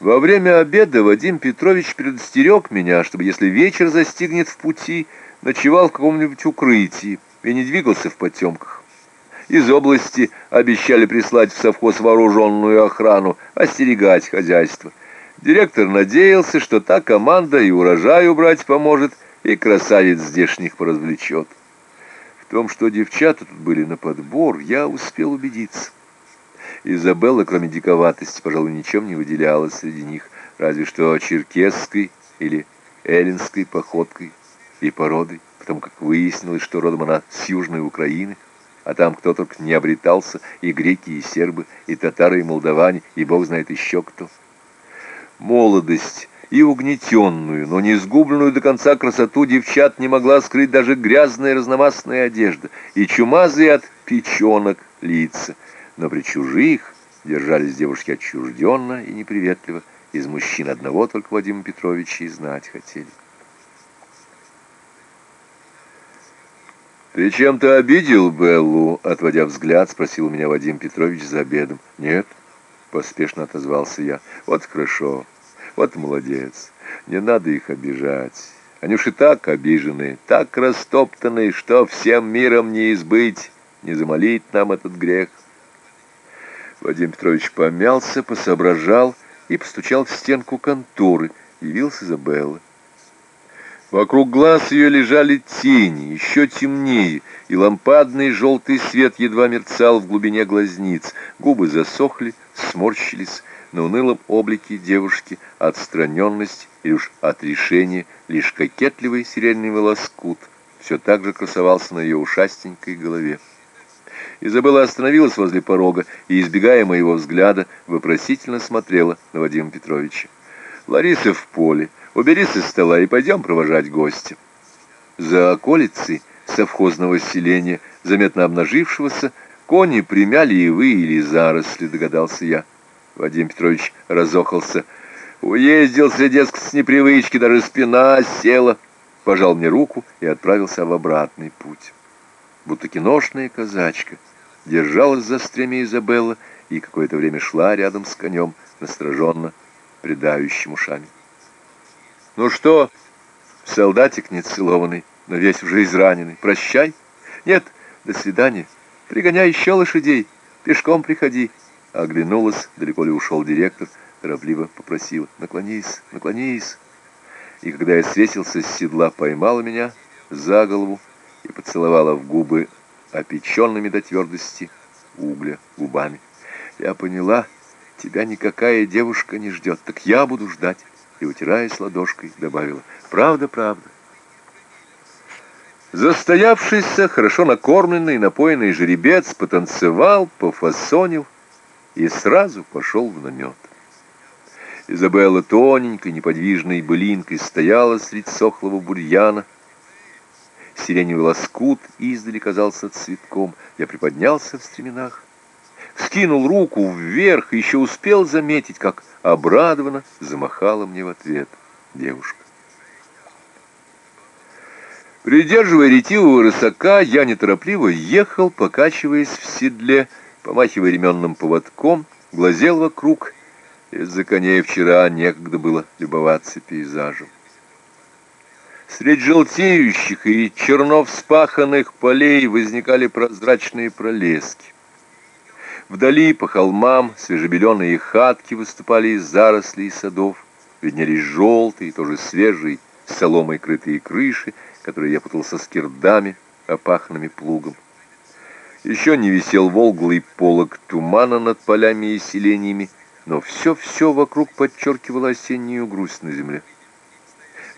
A: Во время обеда Вадим Петрович предостерег меня, чтобы, если вечер застигнет в пути, ночевал в каком-нибудь укрытии и не двигался в потемках. Из области обещали прислать в совхоз вооруженную охрану, остерегать хозяйство. Директор надеялся, что та команда и урожай убрать поможет, и красавец здешних поразвлечет. В том, что девчата тут были на подбор, я успел убедиться. Изабелла, кроме диковатости, пожалуй, ничем не выделялась среди них, разве что черкесской или эллинской походкой и породой, потому как выяснилось, что родом она с Южной Украины, а там кто только не обретался, и греки, и сербы, и татары, и молдаване, и бог знает еще кто. Молодость и угнетенную, но не сгубленную до конца красоту девчат не могла скрыть даже грязная разномастная одежда и чумазые от печенок лица — но при чужих держались девушки отчужденно и неприветливо. Из мужчин одного только Вадима Петровича и знать хотели. «Ты чем-то обидел Беллу?» — отводя взгляд, спросил меня Вадим Петрович за обедом. «Нет», — поспешно отозвался я. «Вот хорошо, вот молодец. Не надо их обижать. Они уж и так обижены, так растоптаны, что всем миром не избыть, не замолить нам этот грех». Вадим Петрович помялся, посоображал и постучал в стенку конторы. Явился Изабелла. Вокруг глаз ее лежали тени, еще темнее, и лампадный желтый свет едва мерцал в глубине глазниц. Губы засохли, сморщились, на унылом облике девушки отстраненность или уж отрешение, лишь кокетливый сиренный волоскут все так же красовался на ее ушастенькой голове. Изабелла остановилась возле порога и, избегая моего взгляда, вопросительно смотрела на Вадима Петровича. «Лариса в поле. Убери со стола и пойдем провожать гостя». За околицей совхозного селения, заметно обнажившегося, кони примяли и выили заросли, догадался я. Вадим Петрович разохался. Уездился, дескать, с непривычки, даже спина села. Пожал мне руку и отправился в обратный путь будто киношная казачка, держалась за стремя Изабелла и какое-то время шла рядом с конем, настороженно придающим ушами. «Ну что, солдатик нецелованный, но весь уже израненный, прощай? Нет, до свидания, пригоняй еще лошадей, пешком приходи». Оглянулась, далеко ли ушел директор, торопливо попросила, наклонись, наклонись. И когда я свесился с седла, поймала меня за голову и поцеловала в губы опеченными до твердости угля губами. Я поняла, тебя никакая девушка не ждет, так я буду ждать. И, утираясь ладошкой, добавила, правда, правда. Застоявшийся, хорошо накормленный, напоенный жеребец потанцевал, пофасонил и сразу пошел в намет. Изабелла тоненькой, неподвижной былинкой стояла средь сохлого бурьяна, Сиреневый лоскут издали казался цветком. Я приподнялся в стременах, скинул руку вверх и еще успел заметить, как обрадованно замахала мне в ответ девушка. Придерживая ретивого рысака, я неторопливо ехал, покачиваясь в седле, помахивая ременным поводком, глазел вокруг. Из-за коней вчера некогда было любоваться пейзажем. Средь желтеющих и черно вспаханных полей возникали прозрачные пролески. Вдали по холмам свежебеленые хатки выступали из зарослей садов, виднелись желтые, тоже свежие, соломой крытые крыши, которые я путал со скирдами, опаханными плугом. Еще не висел волглый полог тумана над полями и селениями, но все-все вокруг подчеркивало осеннюю грусть на земле.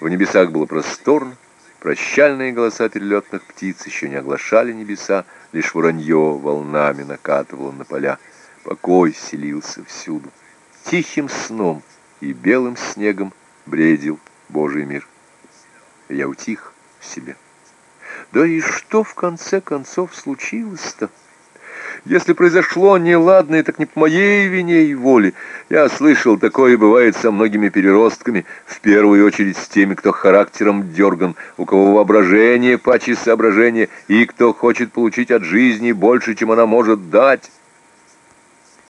A: В небесах было просторно, прощальные голоса перелетных птиц еще не оглашали небеса, лишь воронье волнами накатывало на поля. Покой селился всюду. Тихим сном и белым снегом бредил Божий мир. Я утих в себе. Да и что в конце концов случилось-то? Если произошло неладное, так не по моей вине и воле. Я слышал, такое бывает со многими переростками, в первую очередь с теми, кто характером дерган, у кого воображение паче соображения, и кто хочет получить от жизни больше, чем она может дать.